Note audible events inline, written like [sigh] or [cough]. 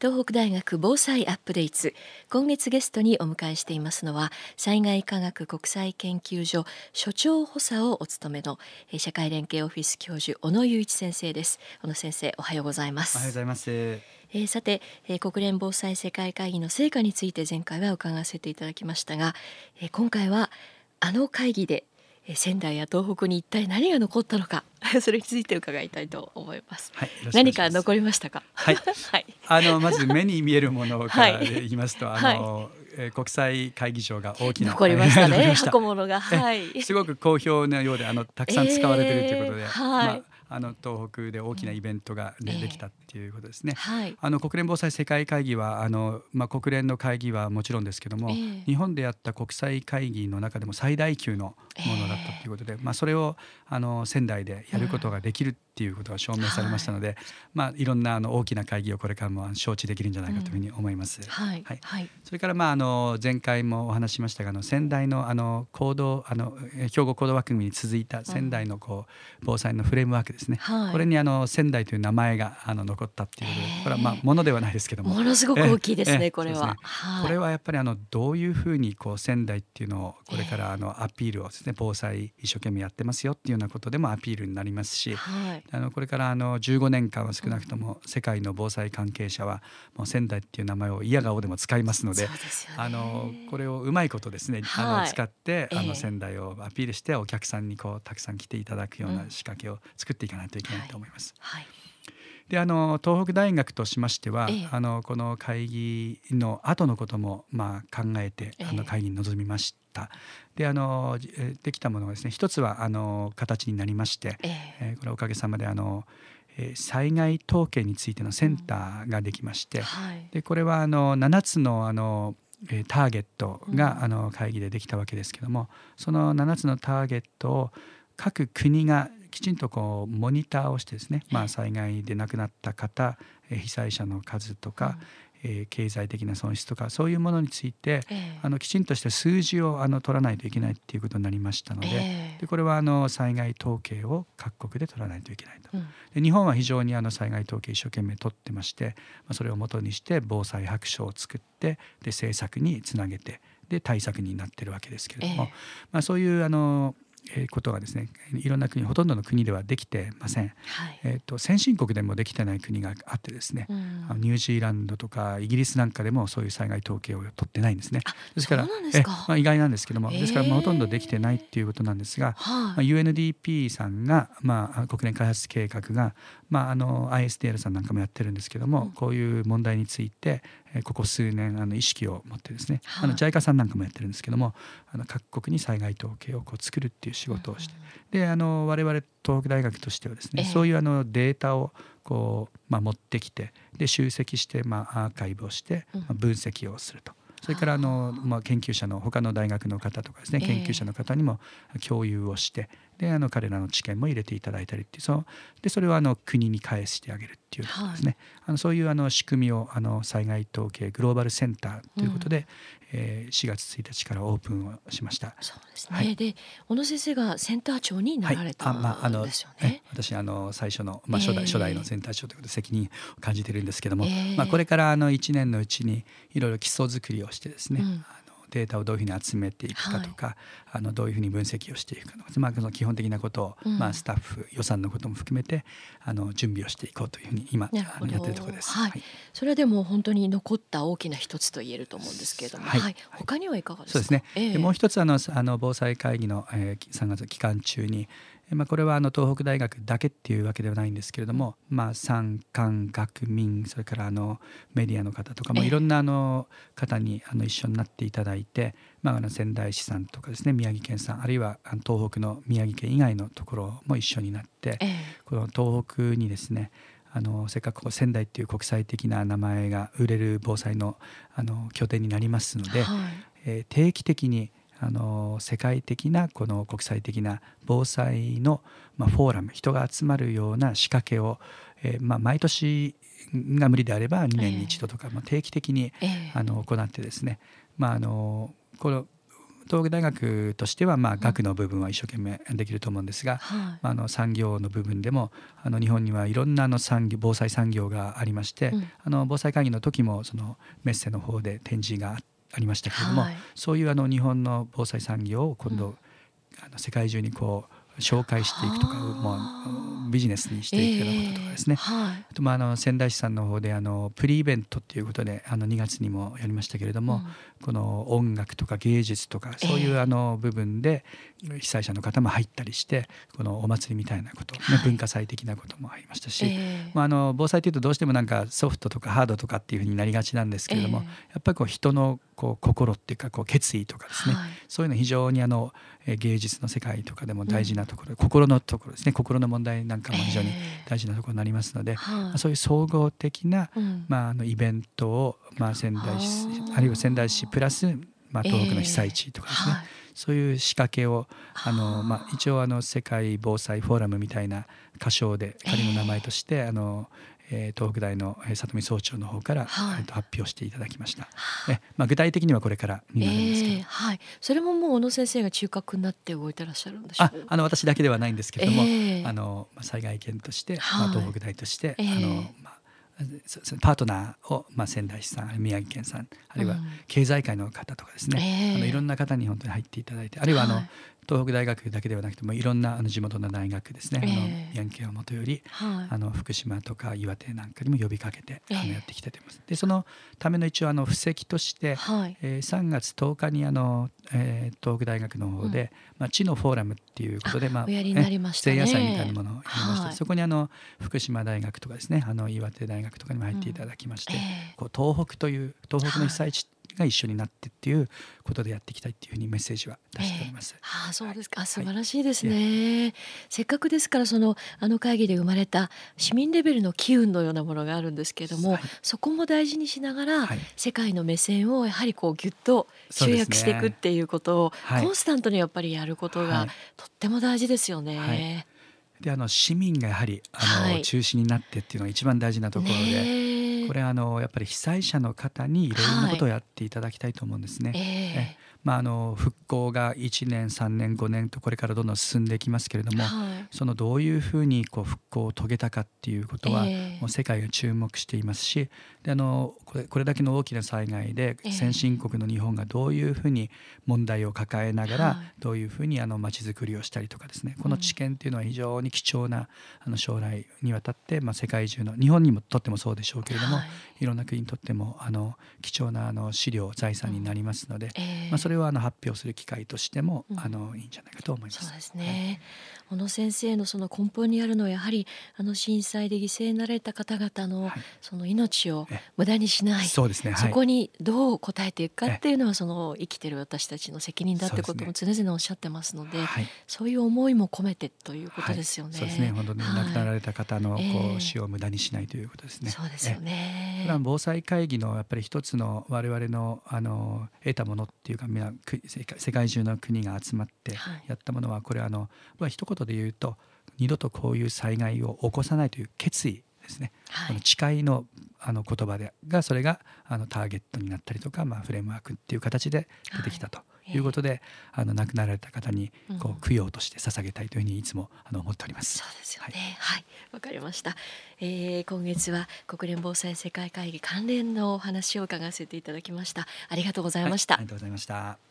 東北大学防災アップデート。今月ゲストにお迎えしていますのは災害科学国際研究所所長補佐をお務めの社会連携オフィス教授小野雄一先生です。小野先生おはようございます。おはようございます。えー、さて、えー、国連防災世界会議の成果について前回は伺わせていただきましたが、えー、今回はあの会議で仙台や東北に一体何が残ったのか [laughs] それについて伺いたいと思います。はい、何か残りましたか？はい。[laughs] はい、あのまず目に見えるものから言いますと、[laughs] はい、あの、はい、国際会議場が大きな残りましたね。箱物が、はい、すごく好評なようで、あのたくさん使われているということで、えー、はい。まああの東北で大きなイベントが、ね、できたっていうことですね。はい、あの国連防災世界会議はあの、まあ、国連の会議はもちろんですけども、えー、日本でやった国際会議の中でも最大級のものだったということで、えー、まあ、それをあの仙台でやることができるっていうことが証明されましたので、はいまあ、いろんなあの大きな会議をこれからも承知できるんじゃないかというふうに思います。うん、はい、はい、それから、まあ、あの前回もお話しましたがあの仙台のあの行動あの兵庫行動枠組みに続いた仙台のこう防災のフレームワークですね、はい、これにあの仙台という名前があの残ったっていうこれはまあものではないですけども。ものすごく大きいですねこれは、ね。はい、これはやっぱりあのどういうふうにこう仙台っていうのをこれからあのアピールをですね防災一生懸命やってますよっていうようなことでもアピールになりますし、はい、あのこれからあの15年間は少なくとも世界の防災関係者はもう仙台っていう名前を嫌顔でも使いますので、ね、あのこれをうまいことですね、はい、あの使って、あの仙台をアピールしてお客さんにこうたくさん来ていただくような仕掛けを作っていかないといけないと思います。はい。であの東北大学としましては、ええ、あのこの会議の後のこともまあ考えて、あの会議に臨みました。であのできたものがですね一つはあの形になりまして、ええ。これおかげさまであの災害統計についてのセンターができまして、うんはい、でこれはあの7つのあのターゲットが、あの会議でできたわけですけどもその7つのターゲットを各国がきちんとこうモニターをしてですね、まあ、災害で亡くなった方被災者の数とか、えー、経済的な損失とかそういうものについて、えー、あのきちんとした数字をあの取らないといけないっていうことになりましたのでえー、でこれはあの災害統計を各国で取らないといけないと。うん、で日本は非常にあの災害統計一生懸命取ってまして、まあ、それをもとにして防災白書を作ってで政策につなげてで対策になってるわけですけれども、えー、まあ、そういうあのことがですねいろんな国ほとんどの国ではできてません、はい、えーと、先進国でもできてない国があってですね、うん、ニュージーランドとかイギリスなんかでもそういう災害統計を取ってないんですね。ですからえまあ、意外なんですけども、ですからまあほとんどできてないっていうことなんですが、まあ、UNDP さんが、まあ、国連開発計画が、まあ、あの ISDL さんなんかもやってるんですけども、うん、こういう問題についてここ数年あの意識を持ってですね、あの JICA さんなんかもやってるんですけどもあの各国に災害統計をこう作るっていう仕事をして、であの我々東北大学としてはですね、そういうあのデータをこう、まあ、持ってきてで集積して、まあ、アーカイブをして、まあ、分析をすると。それからあの、まあ、研究者の他の大学の方とかですね研究者の方にも共有をして、であの彼らの知見も入れていただいたりってそのでそれをあの国に返してあげるっていうですね、はい、あのそういうあの仕組みをあの災害統計グローバルセンターということで、うん、えー、4月1日からオープンをしました。そうですね、はい、で小野先生がセンター長になられたんですよね。はい、あまあ、あの私あの最初の、まあ、初代、えー、初代のセンター長ということで責任を感じているんですけども、えー、まあ、これからあの1年のうちにいろいろ基礎作りをしてですね、うんデータをどういうふうに集めていくかとか、はい、あのどういうふうに分析をしていくかとか、まあ、その基本的なことを、うん、まあ、スタッフ予算のことも含めてあの準備をしていこうというふうに今あのやってるところです、はい、はい、それはでも本当に残った大きな一つと言えると思うんですけれども、はい、はい、他にはいかがですか？そうですね、えー、もう一つあのあの防災会議の、えー、3月期間中にまあ、これはあの東北大学だけっていうわけではないんですけれども、まあ、産官学民それからあのメディアの方とかもいろんなあの方にあの一緒になっていただいて、まあ、あの仙台市さんとかですね宮城県さんあるいは東北の宮城県以外のところも一緒になって、この東北にですねあのせっかく仙台っていう国際的な名前が売れる防災のあの拠点になりますので、はい、えー、定期的にあの世界的なこの国際的な防災の、まあ、フォーラム人が集まるような仕掛けを、えーまあ、毎年が無理であれば2年に一度とか、えー、定期的に、えー、あの行ってですね、まあ、あのこの東北大学としてはまあ学の部分は一生懸命できると思うんですが、はい、あの産業の部分でもあの日本にはいろんなあの産業防災産業がありまして、うん、あの防災会議の時もそのメッセの方で展示がありましたけれども、はい、そういうあの日本の防災産業を今度、うん、あの世界中にこう紹介していくとかもうビジネスにしていくようなこととかですね、えーはい、あとまああの仙台市さんの方であのプリイベントっていうことであの2月にもやりましたけれども、うん、この音楽とか芸術とかそういうあの部分で被災者の方も入ったりしてこのお祭りみたいなこと、ね、はい、文化祭的なこともありましたし、えー、まあ、あの防災というとどうしてもなんかソフトとかハードとかっていうふうになりがちなんですけれども、えー、やっぱりこう人のこう心っていうかこう決意とかですね、はい、そういうの非常にあの芸術の世界とかでも大事なところ、うん、心のところですね。心の問題なんかも非常に大事なところになりますので、えー、まあ、そういう総合的な、うん、まあ、あのイベントを、まあ、仙台市あるいは仙台市プラス、まあ、東北の被災地とかですね、えーはい、そういう仕掛けをあの、まあ、一応あの世界防災フォーラムみたいな歌唱で仮の名前として、あのえー、東北大の里見総長の方から、はい、発表していただきました。えまあ、具体的にはこれからになるんですけど、えー、はい、それももう小野先生が中核になって動いてらっしゃるんでしょう？ああの私だけではないんですけれども、えー、あの災害県として、はい、まあ、東北大として、あのまあパートナーを、まあ、仙台市さん宮城県さんあるいは経済界の方とかですね、うん、あのいろんな方に本当に入っていただいてあるいはあの、はい、東北大学だけではなくてもいろんなあの地元の大学ですね、えー、あの宮城県をもとより、はい、あの福島とか岩手なんかにも呼びかけて、あのやってきています。でそのための一応あの布石として、はい、えー、3月10日にあの、えー、東北大学の方で、うん、まあ、地のフォーラムっていうことで、まあ、おやりになりましたね、前夜祭みたいなものをやりました、はい、そこにあの福島大学とかですねあの岩手大学とかにも入っていただきまして、うんえ。ー、こう東北という東北の被災地が一緒になってっていうことでやっていきたいっていうふうにメッセージは出しております。えー、あそうですか、はい、素晴らしいですね、はい、せっかくですからそのあの会議で生まれた市民レベルの機運のようなものがあるんですけれども、はい、そこも大事にしながら、世界の目線をやはりこうギュッと集約していくっていうことを、コンスタントにやっぱりやることがとっても大事ですよね。であの市民がやはりあの、中心になってっていうのが一番大事なところで。これあのやっぱり被災者の方にいろいろなことをやっていただきたいと思うんですね。はい、えまあ、あの復興が1年3年5年とこれからどんどん進んでいきますけれども、はい、そのどういうふうにこう復興を遂げたかっていうことは、もう世界が注目していますしであのこれこれだけの大きな災害で先進国の日本がどういうふうに問題を抱えながら、どういうふうにあの街づくりをしたりとかですねこの知見っていうのは非常に貴重なあの将来にわたって、まあ、世界中の日本にもとってもそうでしょうけれども、はい、いろんな国にとってもあの貴重なあの資料財産になりますので、まあ、それをあの発表する機会としても、うん、あのいいんじゃないかと思います。そうですね、はい、小野先生のその根本にあるのはやはりあの震災で犠牲になられた方々のその命を無駄にしない、そうですね、そこにどう応えていくかっていうのはその生きてる私たちの責任だってことも常々おっしゃってますので、はい、そういう思いも込めてということですよね。そうですね。本当に亡くなられた方のこう死を無駄にしないということですね。そうですよね。普段防災会議のやっぱり一つの我々のあの得たものっていうか世界中の国が集まってやったものはこれはあの一言で言うと二度とこういう災害を起こさないという決意ですね、はい、誓いのあの言葉でがそれがあのターゲットになったりとか、まあ、フレームワークっていう形で出てきたと。いうことで、はい、あの亡くなられた方にこう供養として捧げたいというふうにいつもあの思っております。そうですよね。はい、わ、かりました。えー、今月は国連防災世界会議関連のお話を伺わせていただきました。ありがとうございました。ありがとうございました。